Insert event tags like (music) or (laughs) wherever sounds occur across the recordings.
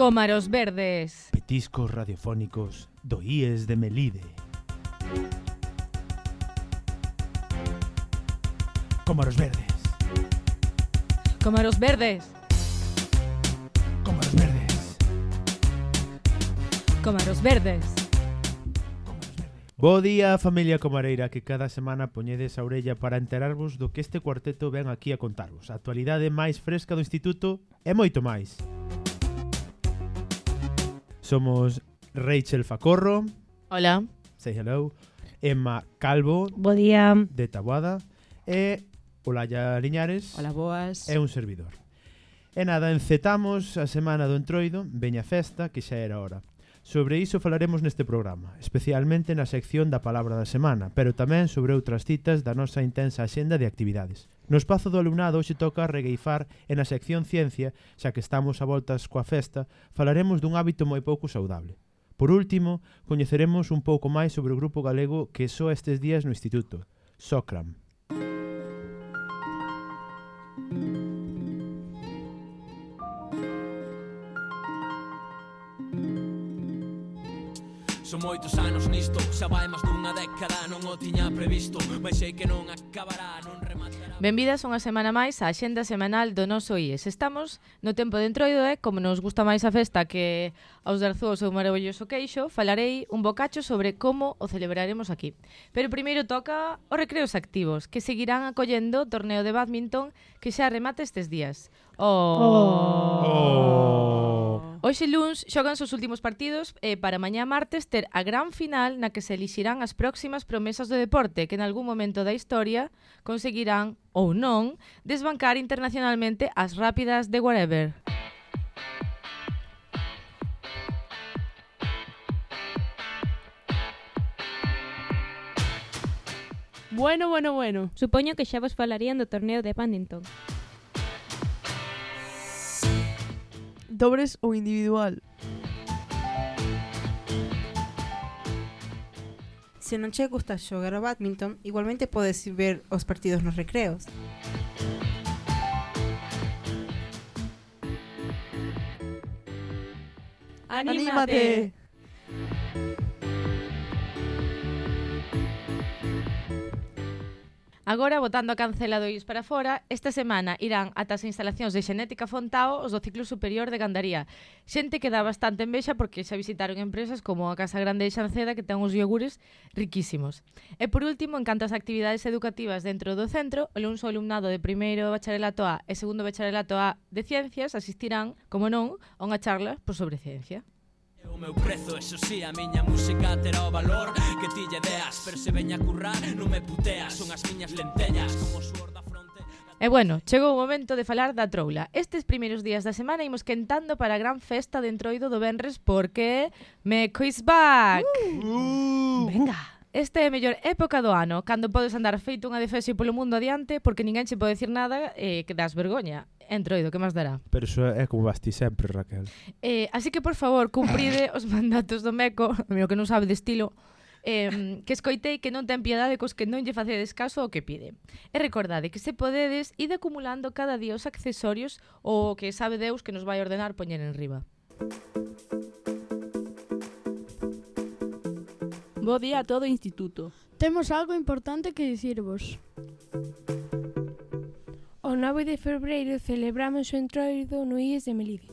Cómaros Verdes. Petiscos radiofónicos do IES de Melide. Cómaros Verdes. Cómaros Verdes. Cómaros Verdes. Cómaros Verdes. Bo día, familia comareira, que cada semana poñedes a orella para enterarvos do que este cuarteto ven aquí a contarvos. A actualidade máis fresca do Instituto e moito máis. Música Somos Rachel Facorro. Hola. Say hello. Emma Calvo. Bo día. De Taboada. E Olaya Liñares. Hola, boas. É un servidor. E nada, encetamos a semana do Entroido, Veña Festa, que xa era hora. Sobre iso falaremos neste programa, especialmente na sección da palabra da semana, pero tamén sobre outras citas da nosa intensa axenda de actividades. No espazo do alumnado hoxe toca regueifar e na sección Ciencia, xa que estamos a voltas coa festa, falaremos dun hábito moi pouco saudable. Por último, coñeceremos un pouco máis sobre o grupo galego que só estes días no Instituto, Socram. Son moitos anos nisto, xa vai máis dunha década Non o tiña previsto, mas sei que non acabará Non rematará. Benvidas unha semana máis á xenda semanal do noso IES Estamos no tempo de entroido e, como nos gusta máis a festa que aos de ou o seu maravilloso queixo Falarei un bocacho sobre como o celebraremos aquí. Pero primeiro toca os recreos activos Que seguirán acollendo o torneo de badminton que xa remata estes días. Oh. oh. Hoxe luns xoganse os últimos partidos e para mañá martes ter a gran final na que se elixirán as próximas promesas do deporte que en algún momento da historia conseguirán ou non desbancar internacionalmente as rápidas de whatever. Bueno, bueno, bueno. Supoño que xa vos falarían do torneo de Paddington. Dobres ou individual? Se non che gusta xogar ao badminton, igualmente podes ver os partidos nos recreos. ¡Anímate! Agora, votando a cancela do IS para fora, esta semana irán ata as instalacións de Xenética Fontao os do ciclo superior de Gandaría. Xente que dá bastante envexa porque xa visitaron empresas como a Casa Grande de Xanceda que ten uns iogures riquísimos. E por último, en canto ás actividades educativas dentro do centro, o lunes o alumnado de primeiro bacharelato A e segundo bacharelato A de Ciencias asistirán, como non, a unha charla por sobre ciencia. O meu prezo, eso sí, a miña música terá o valor que ti lle deas Pero se veña a currar, non me puteas, son as miñas lentellas como suor da fronte E bueno, chegou o momento de falar da troula. Estes primeiros días da semana imos quentando para a gran festa de entroido do Benres porque me quiz back. Uh, uh. Venga. Esta é a mellor época do ano, cando podes andar feito unha defesa polo mundo adiante porque ninguén se pode decir nada eh, que das vergoña. Entroido, que máis dará? Pero iso é como vas ti sempre, Raquel. Eh, así que, por favor, cumpride os mandatos do Meco, (laughs) o que non sabe de estilo, eh, que escoitei que non ten piedade cos que non lle facedes caso ao que pide. E recordade que se podedes, ide acumulando cada día os accesorios ou que sabe Deus que nos vai ordenar poñer en riba. Bo día a todo o instituto. Temos algo importante que dicirvos. O 9 de febreiro celebramos o entroido no IES de Melide.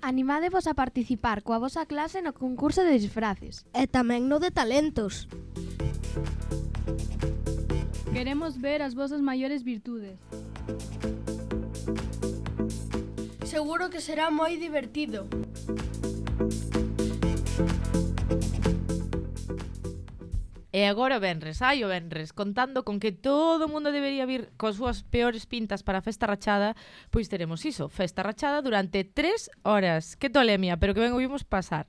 Animadevos a participar coa vosa clase no concurso de disfraces. E tamén no de talentos. Queremos ver as vosas maiores virtudes. Seguro que será moi divertido. E agora Benres, ai o Benres, contando con que todo o mundo debería vir coas súas peores pintas para a festa rachada, pois teremos iso, festa rachada durante tres horas. Que tolemia, pero que ben o vimos pasar.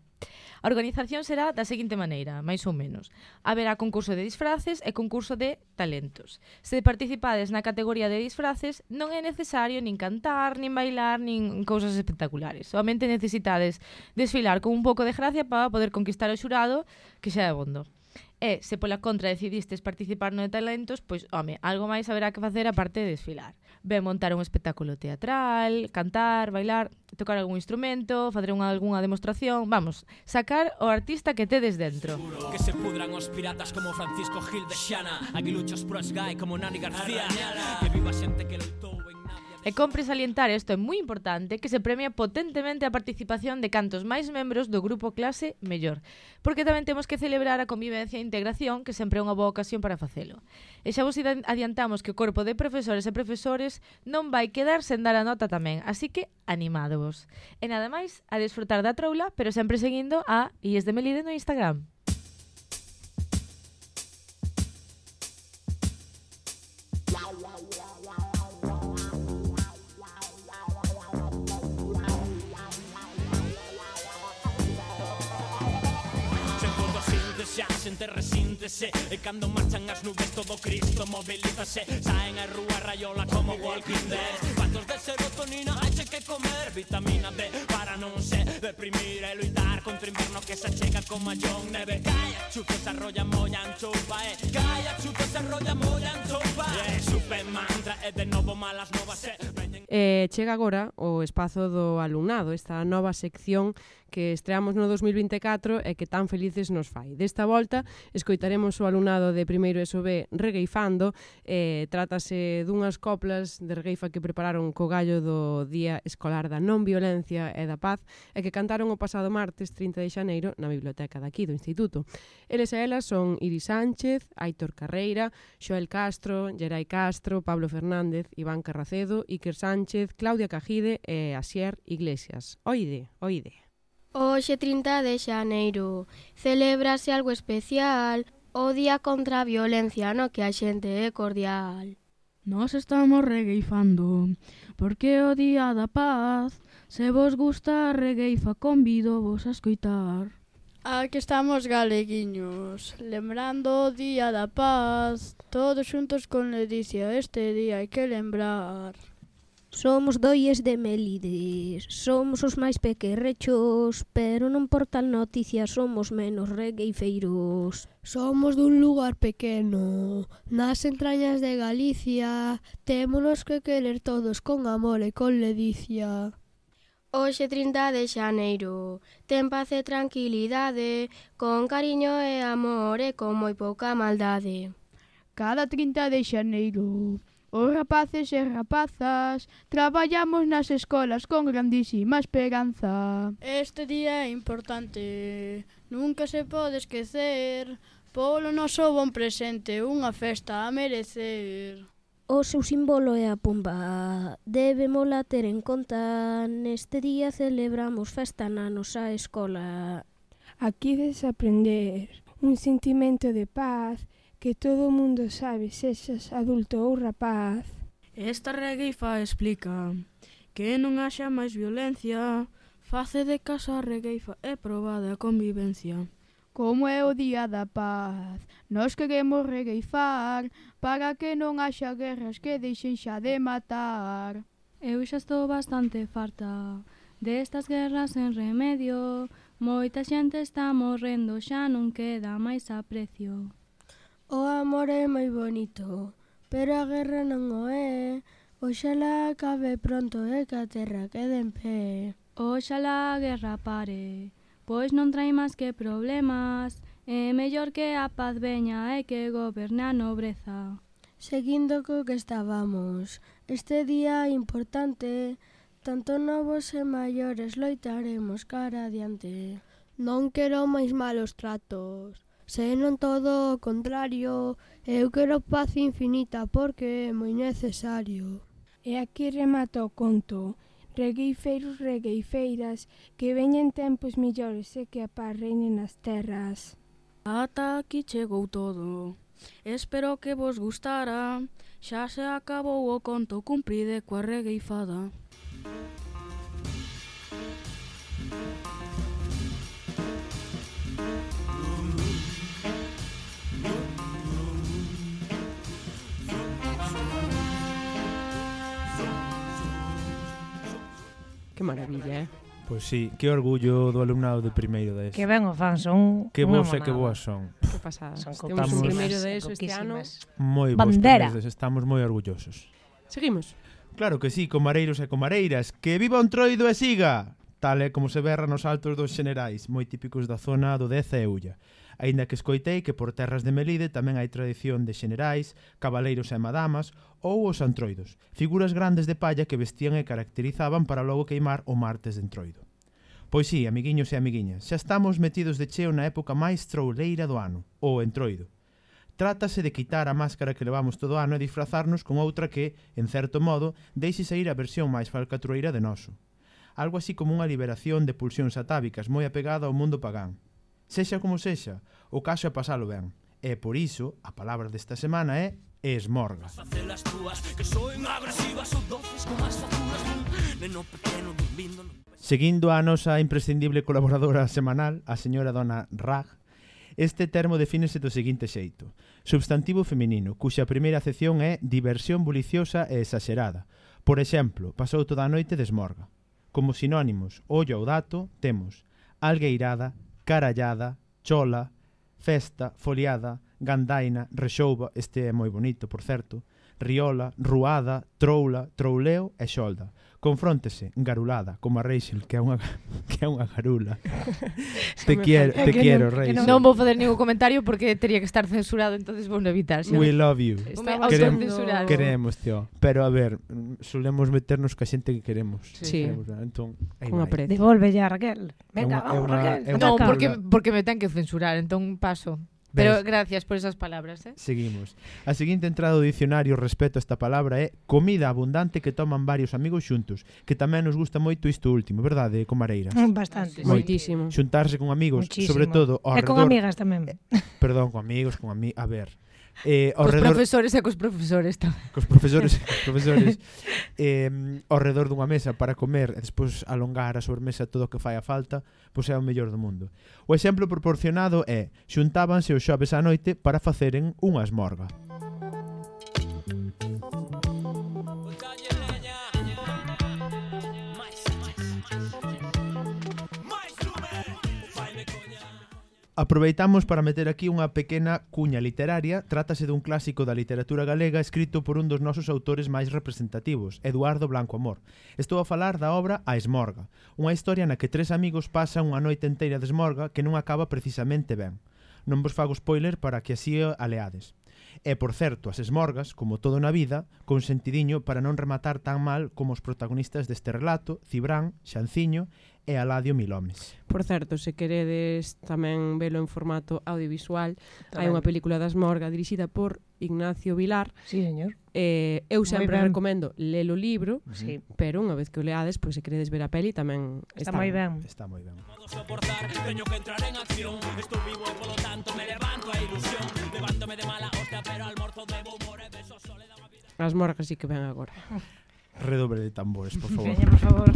A organización será da seguinte maneira, máis ou menos. Haberá concurso de disfraces e concurso de talentos. Se participades na categoría de disfraces, non é necesario nin cantar, nin bailar, nin cousas espectaculares. Solamente necesitades desfilar con un pouco de gracia para poder conquistar o xurado, que xa é bondo. E se pola contra decidistes participar no de talentos, pois, home, algo máis haberá que facer aparte de desfilar. Ben montar un espectáculo teatral, cantar, bailar, tocar algún instrumento, fazer unha algunha demostración, vamos, sacar o artista que tedes dentro. Que se pudran os piratas como Francisco Gil de Xana, aguiluchos pro Sky como Nani García, que viva xente que loitou en nada. E compre salientar, isto é moi importante, que se premia potentemente a participación de cantos máis membros do grupo clase mellor, porque tamén temos que celebrar a convivencia e integración, que sempre é unha boa ocasión para facelo. E xa vos adiantamos que o corpo de profesores e profesores non vai quedar sen dar a nota tamén, así que animadvos. E nada máis, a desfrutar da troula, pero sempre seguindo a Ies de Melide no Instagram. xente resíntese. E cando marchan as nubes todo Cristo mobilízase. Saen a rúa rayola como Walking Dead. Patos de serotonina hai que comer. Vitamina D para non se deprimir. E luitar contra o inverno que se chega como a John neve. Calla, chupa se rolla molla, chupa E eh. calla, chupa se rolla molla, chupa E super mantra e de novo malas novas E, veñen... e chega agora o espazo do alumnado Esta nova sección que estreamos no 2024 e que tan felices nos fai. Desta volta, escoitaremos o alumnado de primeiro SOB regueifando, eh, trátase dunhas coplas de regueifa que prepararon co gallo do Día Escolar da Non Violencia e da Paz e que cantaron o pasado martes 30 de xaneiro na biblioteca daqui do Instituto. Eles e elas son Iris Sánchez, Aitor Carreira, Xoel Castro, Gerai Castro, Pablo Fernández, Iván Carracedo, Iker Sánchez, Claudia Cajide e Asier Iglesias. Oide, oide. Hoxe 30 de xaneiro celebrase algo especial, o Día contra a Violencia no que a xente é cordial. Nos estamos regueifando, porque o Día da Paz, se vos gusta a regueifa, convido vos a escoitar. Aquí estamos galeguiños, lembrando o Día da Paz, todos xuntos con Ledicia, este día hai que lembrar. Somos doies de Melides, somos os máis pequerrechos, pero non por tal noticia somos menos regueifeiros. Somos dun lugar pequeno, nas entrañas de Galicia, témonos que querer todos con amor e con ledicia. Hoxe 30 de xaneiro, ten paz e tranquilidade, con cariño e amor e con moi pouca maldade. Cada 30 de xaneiro Os rapaces e rapazas traballamos nas escolas con grandísima esperanza. Este día é importante, nunca se pode esquecer, polo noso bon presente, unha festa a merecer. O seu símbolo é a pomba, debemola ter en conta, neste día celebramos festa na nosa escola. Aquí desaprender un sentimento de paz que todo o mundo sabe, sexas adulto ou rapaz. Esta regueifa explica que non haxa máis violencia, face de casa a regueifa é probada a convivencia. Como é o día da paz, nos queremos regueifar para que non haxa guerras que deixen xa de matar. Eu xa estou bastante farta destas guerras en remedio, moita xente está morrendo, xa non queda máis aprecio. O amor é moi bonito, pero a guerra non o é. Oxalá acabe pronto e que a terra quede en pé. Oxalá a guerra pare, pois non trai máis que problemas. É mellor que a paz veña e que goberne a nobreza. Seguindo co que estábamos, este día importante, tanto novos e maiores loitaremos cara adiante. Non quero máis malos tratos se non todo o contrario, eu quero paz infinita porque é moi necesario. E aquí remata o conto. Regueifeiros, regueifeiras, que veñen tempos millores e que a paz reine nas terras. Ata aquí chegou todo. Espero que vos gustara. Xa se acabou o conto, cumpride coa regueifada. Que maravilla, eh? Pois sí, que orgullo do alumnado de primeiro de Que ben o fan, son Que boas e que boas son. Que pasada. Son Temos o primeiro de eso este ano. Moi bons Bandera. primeiros, estamos moi orgullosos. Seguimos. Claro que sí, comareiros e comareiras, que viva un troido e siga! Tal é como se berra nos altos dos xenerais, moi típicos da zona do 10 e Ulla aínda que escoitei que por terras de Melide tamén hai tradición de xenerais, cabaleiros e madamas ou os antroidos, figuras grandes de palla que vestían e caracterizaban para logo queimar o martes de entroido. Pois sí, amiguiños e amiguiñas, xa estamos metidos de cheo na época máis trouleira do ano, o entroido. Trátase de quitar a máscara que levamos todo o ano e disfrazarnos con outra que, en certo modo, deixe sair a versión máis falcatrueira de noso, algo así como unha liberación de pulsións atávicas moi apegada ao mundo pagán. Sexa como sexa, o caso é pasalo ben. E por iso, a palabra desta semana é esmorga. Facelas túas que soen agresivas ou doces como as facturas dun neno pequeno dun. Seguindo a nosa imprescindible colaboradora semanal, a señora dona Rag, Este termo defínese do seguinte xeito. Substantivo feminino, cuxa primeira acepción é diversión buliciosa e exagerada. Por exemplo, pasou toda a noite desmorga. Como sinónimos, ollo ao dato, temos algueirada, carallada, chola, festa, foliada, gandaina, rexouba, este é moi bonito, por certo, Riola, Ruada, Troula, Trouleo e Xolda. Confróntese, garulada, como a Rachel, que é unha (laughs) que é unha garula. (laughs) te quiero, te que quiero, Rachel. Non, vou fazer ningún comentario porque tería que estar censurado, entonces vou evitar. Xa. We love you. Estamos Queremos, tío. Pero a ver, mm, solemos meternos ca xente que queremos. Sí. Queremos, eh, entón, Con aprecio. Devolve ya, Raquel. Venga, é unha, vamos, Raquel. Unha, é unha, non, porque, porque me ten que censurar, entón paso. Pero gracias por esas palabras, eh? Seguimos. A seguinte entrada do dicionario respecto a esta palabra é comida abundante que toman varios amigos xuntos, que tamén nos gusta moito isto último, verdade, comareiras? Mm, bastante, Moito. moitísimo. Xuntarse con amigos, Muchísimo. sobre todo ao E con redor- amigas tamén. Perdón, con amigos, con ami... A ver, Eh, cos redor... profesores e cos profesores tamén. Cos profesores e cos profesores. (laughs) eh, ao redor dunha mesa para comer e despois alongar a sobremesa todo o que fai a falta, pois é o mellor do mundo. O exemplo proporcionado é xuntábanse os xoves á noite para faceren unha esmorga. Aproveitamos para meter aquí unha pequena cuña literaria. Trátase dun clásico da literatura galega escrito por un dos nosos autores máis representativos, Eduardo Blanco Amor. Estou a falar da obra A Esmorga, unha historia na que tres amigos pasan unha noite enteira de esmorga que non acaba precisamente ben. Non vos fago spoiler para que así a leades. E, por certo, as esmorgas, como todo na vida, con sentidiño para non rematar tan mal como os protagonistas deste relato, Cibrán, Xanciño e Aladio Milomes. Por certo, se queredes tamén velo en formato audiovisual, tamén. hai unha película das Morga dirixida por Ignacio Vilar. Sí, señor. Eh, eu sempre recomendo ler o libro, sí. pero unha vez que o leades, pois se queredes ver a peli tamén está, está moi ben. Está moi ben. Soportar, teño que entrar en acción. Estou vivo e polo tanto me levanto a ilusión. Levántome de mala hostia, pero almorzo de humor e beso soledad. As morgas sí que ven agora. Redobre de tambores, por favor. Veña, por favor.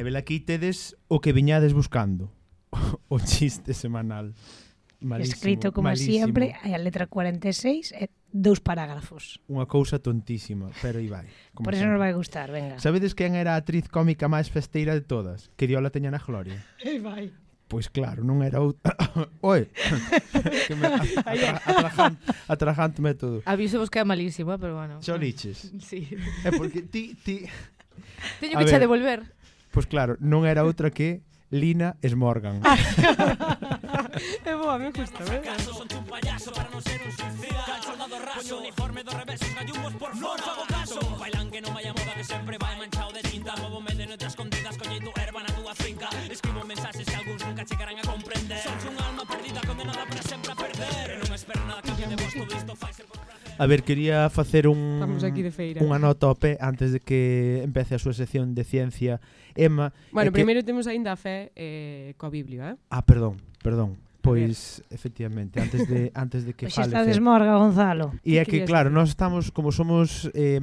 E vel aquí tedes o que viñades buscando. (laughs) o chiste semanal. Malísimo, Escrito como malísimo. hai a letra 46 e eh, dous parágrafos. Unha cousa tontísima, pero aí vai. Como Por eso sempre. nos vai gustar, venga. Sabedes quen era a atriz cómica máis festeira de todas? Que diola teña na gloria. Aí vai. Pois claro, non era outra... (coughs) Oi! (laughs) que me atrajant, atrajant método. Aviso vos que é malísimo, pero bueno. Xoliches. Sí. É porque ti... ti... Teño que xa devolver. Pois claro, non era outra que Lina Smorgan. (laughs) É boa, me gusta, eh? Caso, son un payaso para non ser un suicida. Calzos dado raso. Uniforme do revés, gallumbos por fora. A ver, quería facer un Estamos aquí de feira. unha nota ao pé antes de que empece a súa sección de ciencia Emma. Bueno, primeiro que... temos aínda a fe eh, coa Biblia, eh? Ah, perdón, perdón. Pois efectivamente, antes de (laughs) antes de que Oxe fale. Xa desmorga Gonzalo. E é que claro, nós estamos como somos eh,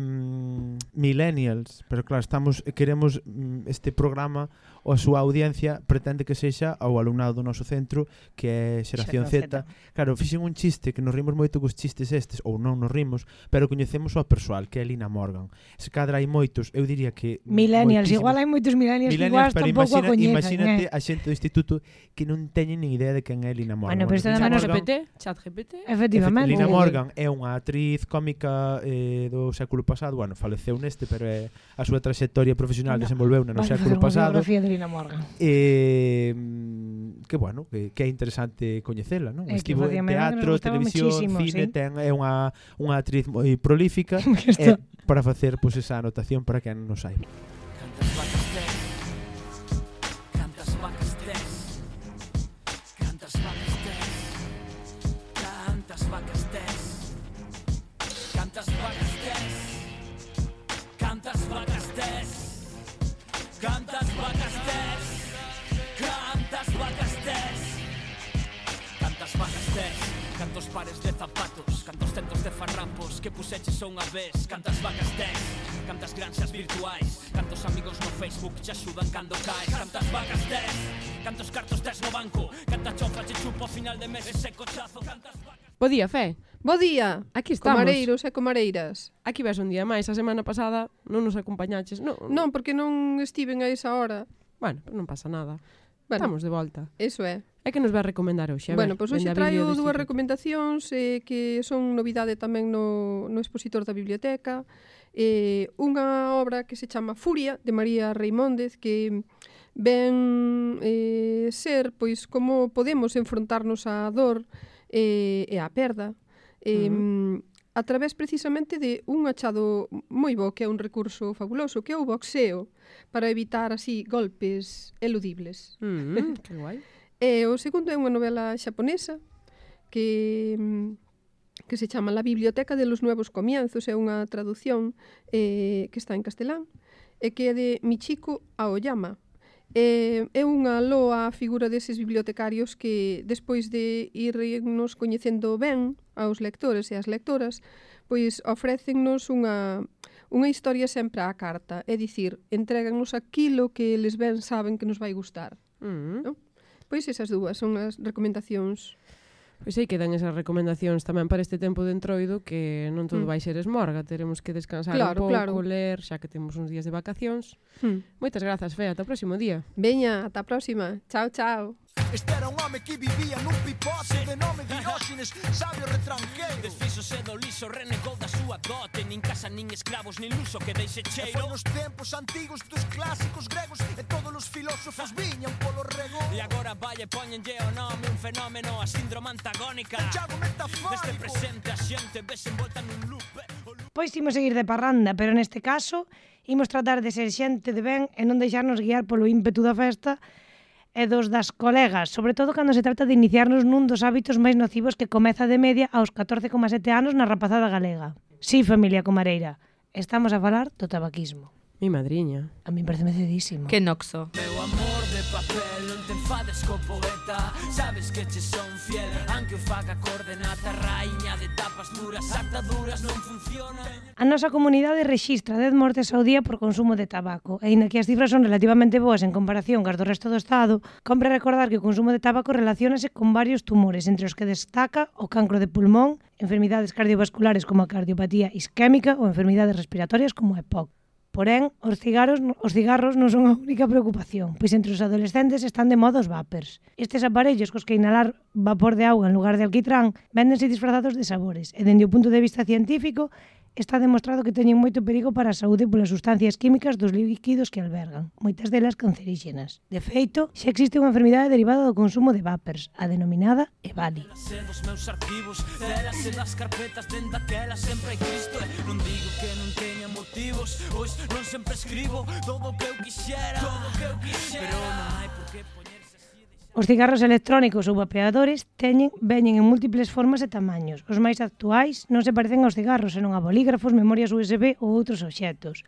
millennials, pero claro, estamos queremos mm, este programa a súa audiencia pretende que sexa ao alumnado do noso centro que é Xeración Z. Z. Claro, fixen un chiste que nos rimos moito cos chistes estes, ou non nos rimos, pero coñecemos o persoal, que é Lina Morgan. Se cadra hai moitos, eu diría que... Millennials, igual hai moitos millennials, millennials que igual tampouco imagina, a coñecen. Imagínate eh. a xente do instituto que non teñen nin idea de quen é Lina Morgan. Bueno, pero bueno, Lina Morgan, GPT, chat GPT. Efectivamente. Lina Morgan é unha actriz cómica eh, do século pasado, bueno, faleceu neste, pero é, a súa trayectoria profesional no. desenvolveu no, no século pasado. Lina Morgan. Eh, mm, que bueno, que, que é interesante coñecela, non? Eh, Estivo en teatro, televisión, cine, ¿sí? ten é unha unha actriz moi (laughs) prolífica eh, para facer pois pues, esa anotación para que non nos saiba. pares de zapatos Cantos centos de farrapos que puseches unha vez Cantas vacas ten, cantas granxas virtuais Cantos amigos no Facebook xa axudan cando caes Cantas vacas ten, cantos cartos tes no banco Canta chofa che chupo ao final de mes ese cochazo Cantas vacas... Bo día, Fe. Bo día. Aquí estamos. Comareiros e comareiras. Aquí ves un día máis. A semana pasada non nos acompañaches. Non, non porque non estiven a esa hora. Bueno, non pasa nada. Bueno, Estamos de volta. Eso é. É que nos vai recomendar hoxe? A bueno, pois pues hoxe traio dúas recomendacións eh, que son novidade tamén no, no expositor da biblioteca. Eh, unha obra que se chama Furia, de María Reimóndez, que ven eh, ser pois como podemos enfrontarnos á dor eh, e á perda. Eh, uh -huh a través precisamente de un achado moi bo que é un recurso fabuloso, que é o boxeo, para evitar así golpes eludibles. Mm, (laughs) que guai. e o segundo é unha novela xaponesa que que se chama La Biblioteca de los Nuevos Comienzos, é unha traducción eh, que está en castelán, e que é de Michiko Aoyama, Eh, é unha loa a figura deses bibliotecarios que despois de irnos coñecendo ben aos lectores e ás lectoras, pois ofrécennos unha, unha historia sempre á carta, é dicir, entregannos aquilo que eles ben saben que nos vai gustar. Mm. No? Pois esas dúas son as recomendacións Pois aí quedan esas recomendacións tamén para este tempo de entroido que non todo mm. vai ser esmorga, teremos que descansar claro, un pouco, claro. ler, xa que temos uns días de vacacións. Mm. Moitas grazas, Fea, ata o próximo día. Veña, ata a próxima. Chao, chao. Este era un home que vivía nun pipote de nome Dióxenes, sabio retranqueiro. Desfíxose do liso, renegou da súa dote Nin casa, nin escravos, nin luso que deixe cheiro. E foi nos tempos antigos dos clásicos gregos E todos os filósofos viñan polo rego. E agora vai e poñenlle o nome un fenómeno A síndrome antagónica. Enchado metafórico. Neste presente a xente ves envolta nun loop. Pois imos seguir de parranda, pero neste caso imos tratar de ser xente de ben e non deixarnos guiar polo ímpetu da festa e dos das colegas, sobre todo cando se trata de iniciarnos nun dos hábitos máis nocivos que comeza de media aos 14,7 anos na rapazada galega. Sí, familia comareira, estamos a falar do tabaquismo. Mi madriña. A mí parece cedísimo. Que noxo. Meu amor de papel, non te enfades co poeta Sabes que che son fiel, aunque o faga coordenata Raíña de tapas duras, ataduras non funciona A nosa comunidade rexistra 10 mortes ao día por consumo de tabaco E inda que as cifras son relativamente boas en comparación cas do resto do Estado Compre recordar que o consumo de tabaco relacionase con varios tumores Entre os que destaca o cancro de pulmón Enfermidades cardiovasculares como a cardiopatía isquémica ou enfermidades respiratorias como a EPOC Porén, os cigarros, os cigarros non son a única preocupación, pois entre os adolescentes están de moda os vapers. Estes aparellos cos que inhalar vapor de auga en lugar de alquitrán véndense disfrazados de sabores, e dende o punto de vista científico está demostrado que teñen moito perigo para a saúde polas sustancias químicas dos líquidos que albergan, moitas delas cancerígenas. De feito, xa existe unha enfermidade derivada do consumo de vapers, a denominada EVALI. Dos meus arquivos, delas e das carpetas dende sempre hai Cristo Non digo que non teña motivos, pois non sempre escribo todo o que eu quixera Todo o que eu quixera Pero non hai por que Os cigarros electrónicos ou vapeadores teñen, veñen en múltiples formas e tamaños. Os máis actuais non se parecen aos cigarros, senón a bolígrafos, memorias USB ou outros obxectos.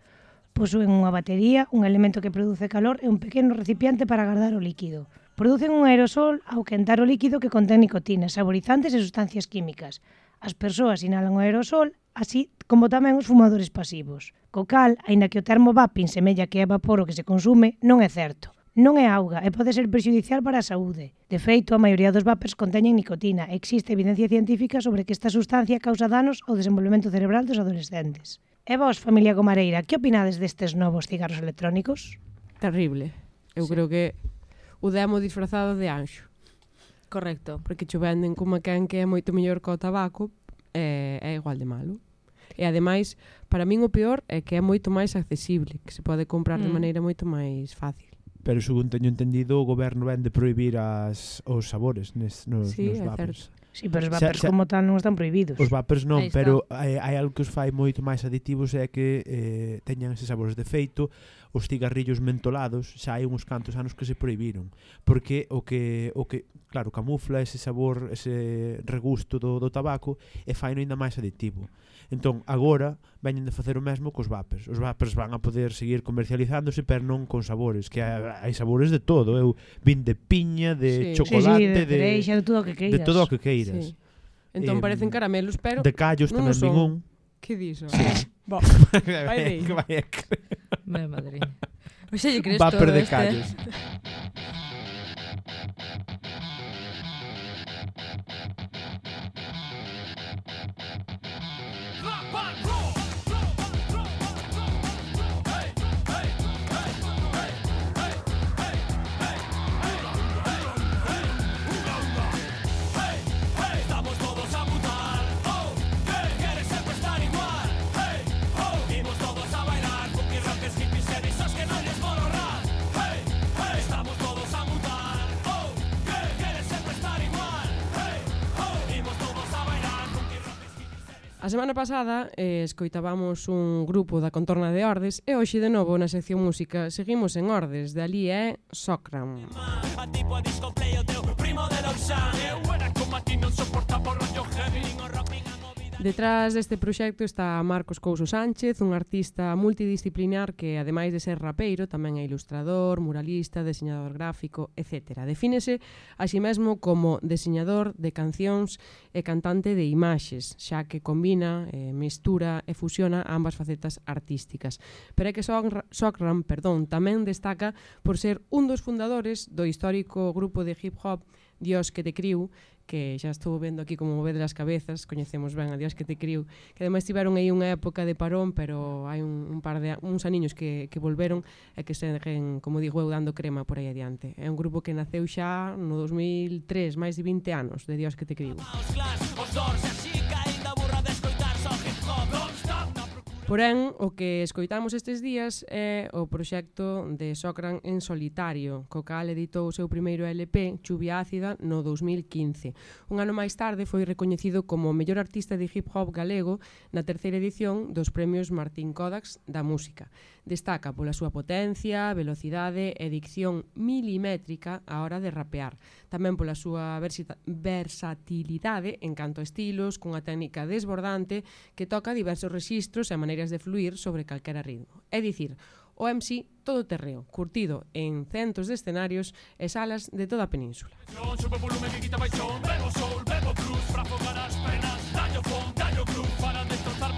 Posúen unha batería, un elemento que produce calor e un pequeno recipiente para guardar o líquido. Producen un aerosol ao quentar o líquido que contén nicotina, saborizantes e sustancias químicas. As persoas inhalan o aerosol, así como tamén os fumadores pasivos. Co cal, aínda que o termo vaping semella que é vapor o que se consume, non é certo Non é auga e pode ser perxudicial para a saúde. De feito, a maioría dos vapers conteñen nicotina e existe evidencia científica sobre que esta sustancia causa danos ao desenvolvemento cerebral dos adolescentes. E vos, familia Gomareira, que opinades destes novos cigarros electrónicos? Terrible. Eu sí. creo que o demo disfrazado de anxo. Correcto. Porque cho venden como quen que é moito mellor que o tabaco, é, é igual de malo. E ademais, para min o peor é que é moito máis accesible, que se pode comprar mm. de maneira moito máis fácil pero según teño entendido o goberno ven de prohibir as os sabores nes, nos, sí, nos vapers. Sí, pero os vapers xa, xa, como tal non están prohibidos. Os vapers non, pero hai, hai algo que os fai moito máis aditivos é que eh, teñan eses sabores de feito, os cigarrillos mentolados xa hai uns cantos anos que se prohibiron, porque o que o que claro, camufla ese sabor, ese regusto do, do tabaco e fai ainda máis aditivo. Entón, agora veñen de facer o mesmo cos vapers. Os vapers van a poder seguir comercializándose, pero non con sabores, que hai sabores de todo. Eu vin de piña, de sí. chocolate, sí, sí, de, de, de, de todo o que queiras. De todo o que queiras. Sí. Entón eh, parecen caramelos, pero De callos non tamén vin un. Que diso? Sí. (laughs) Bo. (laughs) Vai de. Vai. Madre. Oxe, lle crees todo. Vaper de callos. Este. (laughs) A semana pasada eh, escoitábamos un grupo da contorna de Ordes e hoxe de novo na sección música seguimos en Ordes, de ali é Socram. A tipo a disco play o teu primo de Eu era como a ti non soportaba o rollo heavy nin o rock Detrás deste proxecto está Marcos Couso Sánchez, un artista multidisciplinar que, ademais de ser rapeiro, tamén é ilustrador, muralista, diseñador gráfico, etc. Defínese a si mesmo como diseñador de cancións e cantante de imaxes, xa que combina, eh, mistura e fusiona ambas facetas artísticas. Pero é que Socran, perdón, tamén destaca por ser un dos fundadores do histórico grupo de hip-hop Dios que te criu, que xa estou vendo aquí como mover as cabezas, coñecemos ben a Dios que te criu, que ademais tiveron aí unha época de parón, pero hai un, un par de uns aniños que, que volveron e que seguen, como digo eu, dando crema por aí adiante. É un grupo que naceu xa no 2003, máis de 20 anos, de Dios que te criu. Os dors así Porén, o que escoitamos estes días é o proxecto de Socran en solitario, co cal editou o seu primeiro LP, Chuvia Ácida, no 2015. Un ano máis tarde foi recoñecido como o mellor artista de hip hop galego na terceira edición dos premios Martín Kodax da Música. Destaca pola súa potencia, velocidade e dicción milimétrica á hora de rapear. Tamén pola súa versatilidade en canto a estilos, cunha técnica desbordante que toca diversos registros e maneiras de fluir sobre calquera ritmo. É dicir, o MC todo terreo, curtido en centos de escenarios e salas de toda a península. Para destrozar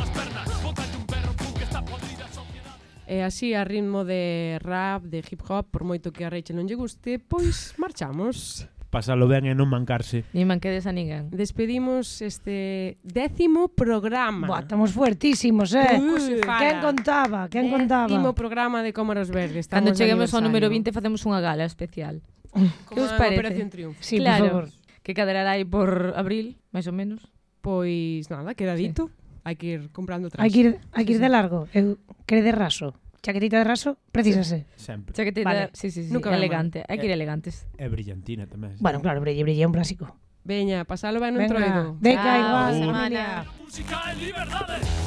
E así a ritmo de rap, de hip hop, por moito que a Rachel non lle guste, pois marchamos. Pasalo ben e non mancarse. Ni manquedes a ninguén. Despedimos este décimo programa. Buah, estamos fuertísimos, eh? Uh, quen contaba? Quen contaba? Décimo programa de Cómaros Verdes. Estamos Cando cheguemos ao número 20 facemos unha gala especial. (laughs) Como que os parece? Operación Triunfo. Sí, claro, por favor. Que caderará aí por abril, máis ou menos. Pois nada, quedadito. Sí. Hai que ir comprando traxe. Hai que ir, hai que ir de largo, eu crede raso. Chaquetita de raso, precisase. Sempre. Chaquetita, Vale. sí, sí, sí, Nunca vai elegante. Hai que ir Eh, elegantes. É brillantina tamén. Bueno, claro, brille, brille, é un clásico. Veña, pasalo ben no Venga, entroido. Venga, Chao, igual, familia. Música en liberdade Hey,